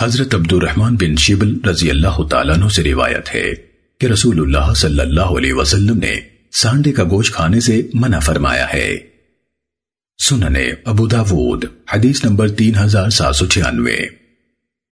حضرت عبد الرحمن بن شبل رضی اللہ تعالیٰ عنہ سے روایت ہے کہ رسول اللہ صلی اللہ علیہ وسلم نے سانڈے کا گوشت کھانے سے منع فرمایا ہے۔ سننے ابو داود، حدیث نمبر تین ہزار سات سو چھیانوے۔